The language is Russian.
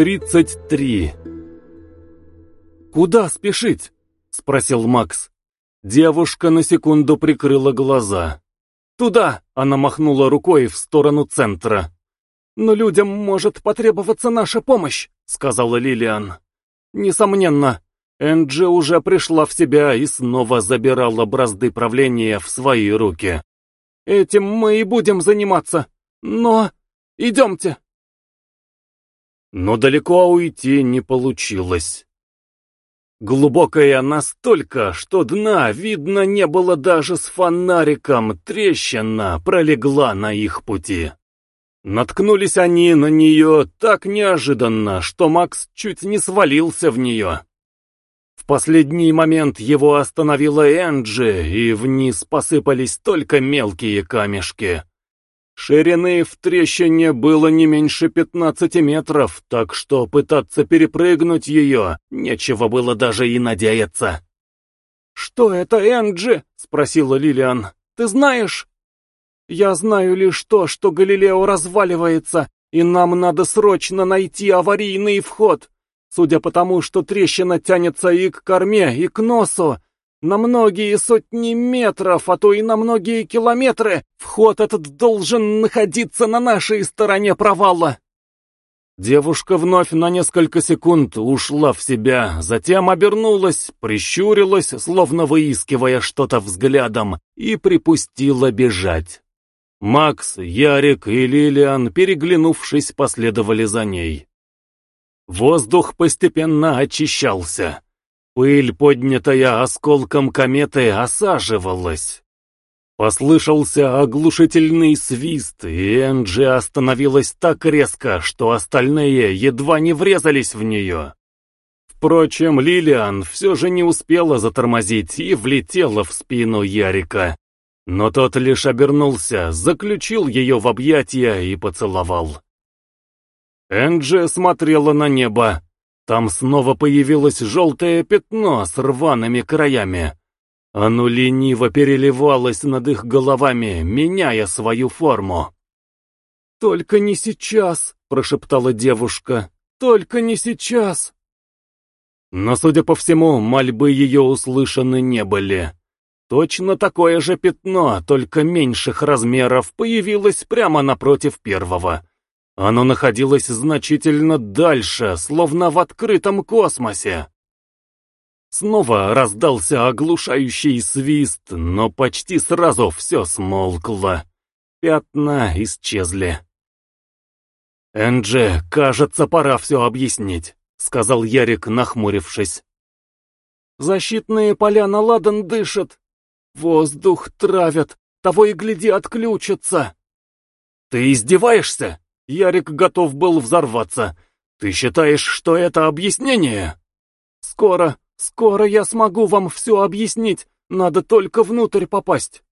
33 «Куда спешить?» — спросил Макс. Девушка на секунду прикрыла глаза. «Туда!» — она махнула рукой в сторону центра. «Но людям может потребоваться наша помощь», — сказала Лилиан. «Несомненно, Энджи уже пришла в себя и снова забирала бразды правления в свои руки. Этим мы и будем заниматься. Но... идемте!» Но далеко уйти не получилось. Глубокая настолько, что дна видно не было даже с фонариком, трещина пролегла на их пути. Наткнулись они на нее так неожиданно, что Макс чуть не свалился в нее. В последний момент его остановила Энджи, и вниз посыпались только мелкие камешки. Ширины в трещине было не меньше 15 метров, так что пытаться перепрыгнуть ее нечего было даже и надеяться. «Что это, Энджи?» — спросила Лилиан. «Ты знаешь?» «Я знаю лишь то, что Галилео разваливается, и нам надо срочно найти аварийный вход. Судя по тому, что трещина тянется и к корме, и к носу, на многие сотни метров, а то и на многие километры, вход этот должен находиться на нашей стороне провала. Девушка вновь на несколько секунд ушла в себя, затем обернулась, прищурилась, словно выискивая что-то взглядом, и припустила бежать. Макс, Ярик и Лилиан, переглянувшись, последовали за ней. Воздух постепенно очищался. Пыль, поднятая осколком кометы, осаживалась. Послышался оглушительный свист, и Энджи остановилась так резко, что остальные едва не врезались в нее. Впрочем, Лилиан все же не успела затормозить и влетела в спину Ярика. Но тот лишь обернулся, заключил ее в объятия и поцеловал. Энджи смотрела на небо. Там снова появилось желтое пятно с рваными краями. Оно лениво переливалось над их головами, меняя свою форму. «Только не сейчас», — прошептала девушка, — «только не сейчас». Но, судя по всему, мольбы ее услышаны не были. Точно такое же пятно, только меньших размеров, появилось прямо напротив первого. Оно находилось значительно дальше, словно в открытом космосе. Снова раздался оглушающий свист, но почти сразу все смолкло. Пятна исчезли. «Энджи, кажется, пора все объяснить», — сказал Ярик, нахмурившись. «Защитные поля на ладан дышат. Воздух травят, того и гляди отключатся». «Ты издеваешься?» Ярик готов был взорваться. «Ты считаешь, что это объяснение?» «Скоро, скоро я смогу вам все объяснить. Надо только внутрь попасть».